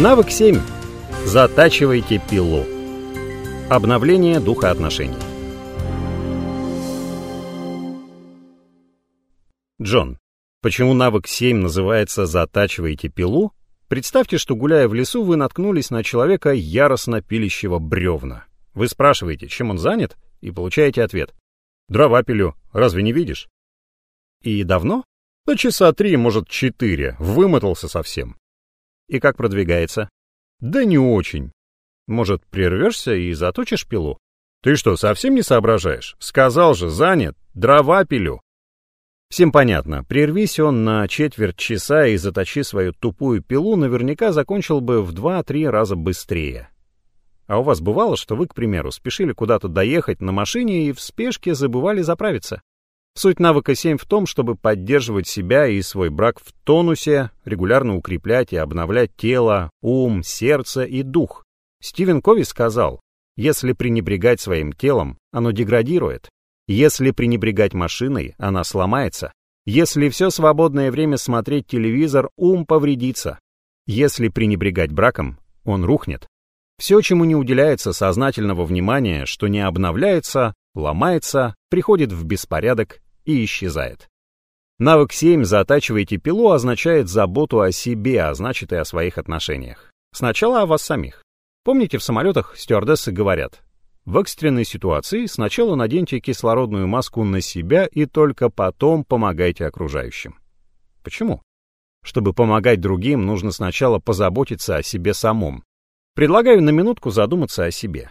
Навык 7. Затачивайте пилу. Обновление духа отношений. Джон, почему навык 7 называется «затачивайте пилу»? Представьте, что гуляя в лесу, вы наткнулись на человека, яростно пилящего бревна. Вы спрашиваете, чем он занят, и получаете ответ. «Дрова пилю, разве не видишь?» И давно? Да часа три, может, четыре, вымотался совсем. И как продвигается? Да не очень. Может, прервешься и заточишь пилу? Ты что, совсем не соображаешь? Сказал же, занят, дрова пилю. Всем понятно, прервись он на четверть часа и заточи свою тупую пилу, наверняка закончил бы в два-три раза быстрее. А у вас бывало, что вы, к примеру, спешили куда-то доехать на машине и в спешке забывали заправиться? Суть навыка 7 в том, чтобы поддерживать себя и свой брак в тонусе, регулярно укреплять и обновлять тело, ум, сердце и дух. Стивен Кови сказал, если пренебрегать своим телом, оно деградирует. Если пренебрегать машиной, она сломается. Если все свободное время смотреть телевизор, ум повредится. Если пренебрегать браком, он рухнет. Все, чему не уделяется сознательного внимания, что не обновляется, ломается, приходит в беспорядок и исчезает. Навык 7 «затачивайте пилу» означает заботу о себе, а значит и о своих отношениях. Сначала о вас самих. Помните, в самолетах стюардессы говорят, в экстренной ситуации сначала наденьте кислородную маску на себя и только потом помогайте окружающим. Почему? Чтобы помогать другим, нужно сначала позаботиться о себе самом. Предлагаю на минутку задуматься о себе.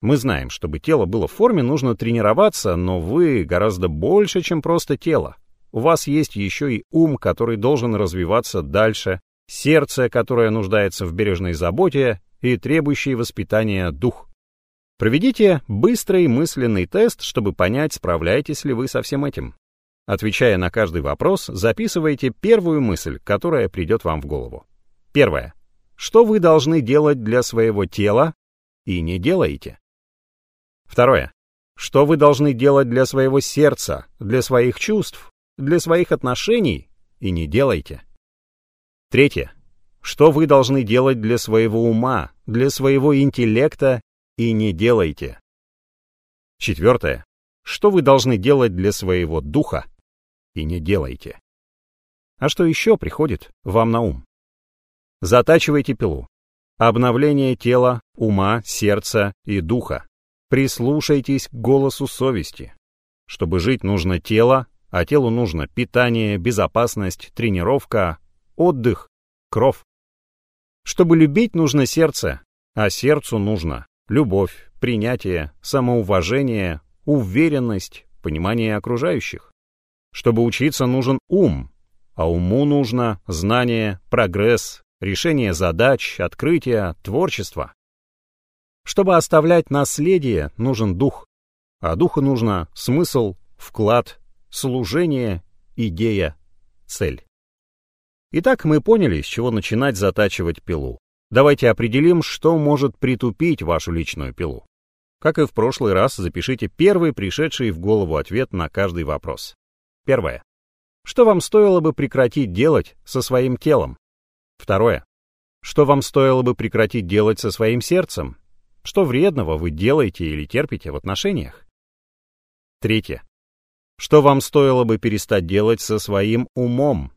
Мы знаем, чтобы тело было в форме, нужно тренироваться, но вы гораздо больше, чем просто тело. У вас есть еще и ум, который должен развиваться дальше, сердце, которое нуждается в бережной заботе и требующий воспитания дух. Проведите быстрый мысленный тест, чтобы понять, справляетесь ли вы со всем этим. Отвечая на каждый вопрос, записывайте первую мысль, которая придет вам в голову. Первое. Что вы должны делать для своего тела и не делаете? Второе. Что вы должны делать для своего сердца, для своих чувств, для своих отношений и не делайте. Третье. Что вы должны делать для своего ума, для своего интеллекта и не делайте. Четвертое. Что вы должны делать для своего духа и не делайте. А что еще приходит вам на ум? Затачивайте пилу. Обновление тела, ума, сердца и духа. Прислушайтесь к голосу совести. Чтобы жить, нужно тело, а телу нужно питание, безопасность, тренировка, отдых, кровь. Чтобы любить, нужно сердце, а сердцу нужно любовь, принятие, самоуважение, уверенность, понимание окружающих. Чтобы учиться, нужен ум, а уму нужно знание, прогресс, решение задач, открытие, творчество. Чтобы оставлять наследие, нужен дух, а духу нужно смысл, вклад, служение, идея, цель. Итак, мы поняли, с чего начинать затачивать пилу. Давайте определим, что может притупить вашу личную пилу. Как и в прошлый раз, запишите первый пришедший в голову ответ на каждый вопрос. Первое. Что вам стоило бы прекратить делать со своим телом? Второе. Что вам стоило бы прекратить делать со своим сердцем? Что вредного вы делаете или терпите в отношениях? Третье. Что вам стоило бы перестать делать со своим умом?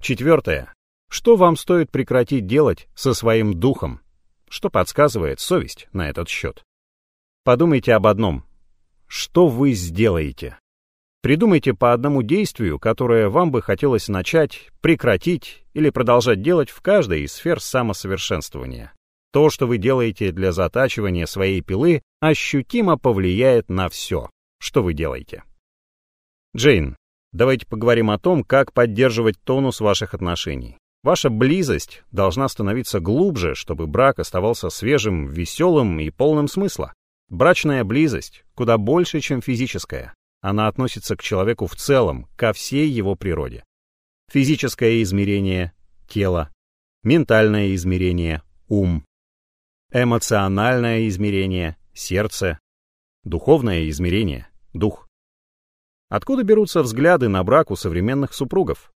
Четвертое. Что вам стоит прекратить делать со своим духом? Что подсказывает совесть на этот счет? Подумайте об одном. Что вы сделаете? Придумайте по одному действию, которое вам бы хотелось начать, прекратить или продолжать делать в каждой из сфер самосовершенствования. То, что вы делаете для затачивания своей пилы, ощутимо повлияет на все, что вы делаете. Джейн, давайте поговорим о том, как поддерживать тонус ваших отношений. Ваша близость должна становиться глубже, чтобы брак оставался свежим, веселым и полным смысла. Брачная близость куда больше, чем физическая. Она относится к человеку в целом, ко всей его природе. Физическое измерение – тело, ментальное измерение – ум, эмоциональное измерение — сердце, духовное измерение — дух. Откуда берутся взгляды на брак у современных супругов?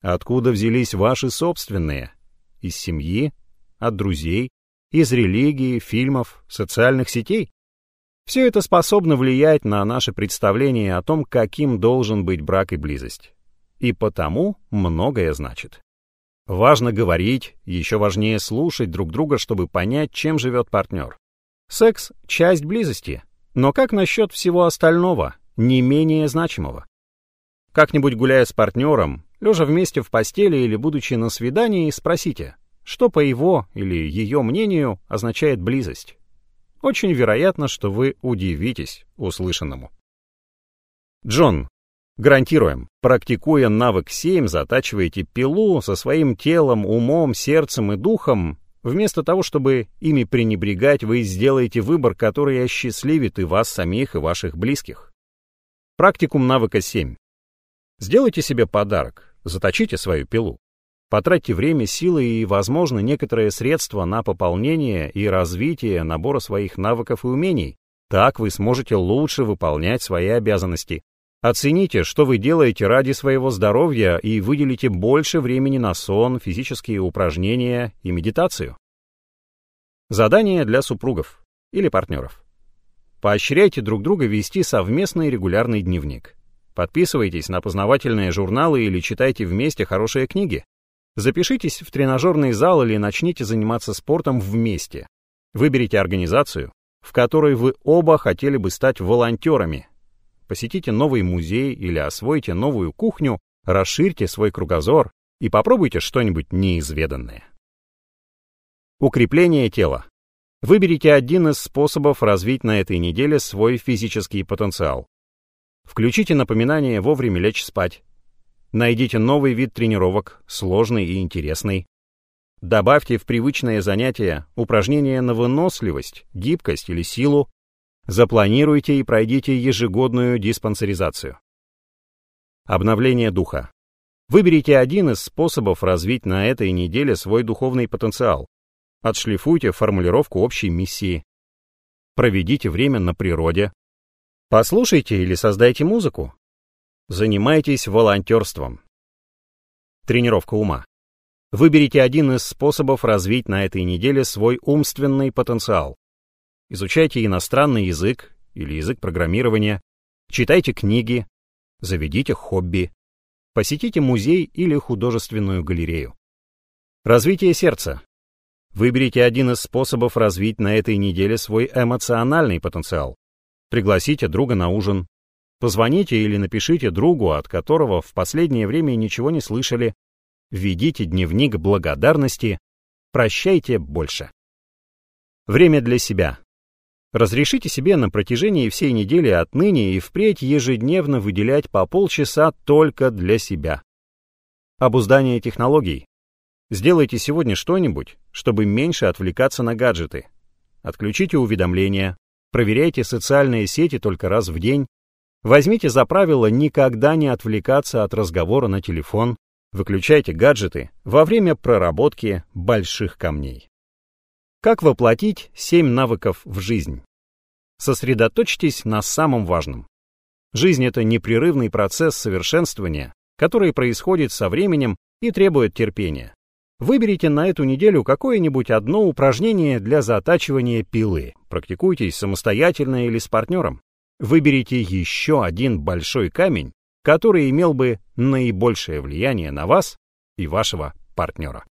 Откуда взялись ваши собственные? Из семьи? от друзей, из религии, фильмов, социальных сетей? Все это способно влиять на наше представление о том, каким должен быть брак и близость. И потому многое значит. Важно говорить, еще важнее слушать друг друга, чтобы понять, чем живет партнер. Секс — часть близости, но как насчет всего остального, не менее значимого? Как-нибудь гуляя с партнером, лежа вместе в постели или будучи на свидании, спросите, что по его или ее мнению означает близость. Очень вероятно, что вы удивитесь услышанному. Джон, гарантируем, практикуя навык 7, затачиваете пилу со своим телом, умом, сердцем и духом. Вместо того, чтобы ими пренебрегать, вы сделаете выбор, который осчастливит и вас самих, и ваших близких. Практикум навыка 7. Сделайте себе подарок, заточите свою пилу. Потратьте время, силы и, возможно, некоторые средства на пополнение и развитие набора своих навыков и умений. Так вы сможете лучше выполнять свои обязанности. Оцените, что вы делаете ради своего здоровья и выделите больше времени на сон, физические упражнения и медитацию. Задание для супругов или партнеров. Поощряйте друг друга вести совместный регулярный дневник. Подписывайтесь на познавательные журналы или читайте вместе хорошие книги. Запишитесь в тренажерный зал или начните заниматься спортом вместе. Выберите организацию, в которой вы оба хотели бы стать волонтерами. Посетите новый музей или освойте новую кухню, расширьте свой кругозор и попробуйте что-нибудь неизведанное. Укрепление тела. Выберите один из способов развить на этой неделе свой физический потенциал. Включите напоминание вовремя лечь спать, Найдите новый вид тренировок, сложный и интересный. Добавьте в привычное занятие упражнения на выносливость, гибкость или силу. Запланируйте и пройдите ежегодную диспансеризацию. Обновление духа. Выберите один из способов развить на этой неделе свой духовный потенциал. Отшлифуйте формулировку общей миссии. Проведите время на природе. Послушайте или создайте музыку. Занимайтесь волонтерством. Тренировка ума. Выберите один из способов развить на этой неделе свой умственный потенциал. Изучайте иностранный язык или язык программирования, читайте книги, заведите хобби, посетите музей или художественную галерею. Развитие сердца. Выберите один из способов развить на этой неделе свой эмоциональный потенциал. Пригласите друга на ужин, Позвоните или напишите другу, от которого в последнее время ничего не слышали. Ведите дневник благодарности. Прощайте больше. Время для себя. Разрешите себе на протяжении всей недели отныне и впредь ежедневно выделять по полчаса только для себя. Обуздание технологий. Сделайте сегодня что-нибудь, чтобы меньше отвлекаться на гаджеты. Отключите уведомления, проверяйте социальные сети только раз в день, Возьмите за правило никогда не отвлекаться от разговора на телефон, выключайте гаджеты во время проработки больших камней. Как воплотить 7 навыков в жизнь? Сосредоточьтесь на самом важном. Жизнь — это непрерывный процесс совершенствования, который происходит со временем и требует терпения. Выберите на эту неделю какое-нибудь одно упражнение для затачивания пилы. Практикуйтесь самостоятельно или с партнером. Выберите еще один большой камень, который имел бы наибольшее влияние на вас и вашего партнера.